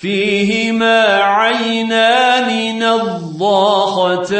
فيهما عينان نضاختان.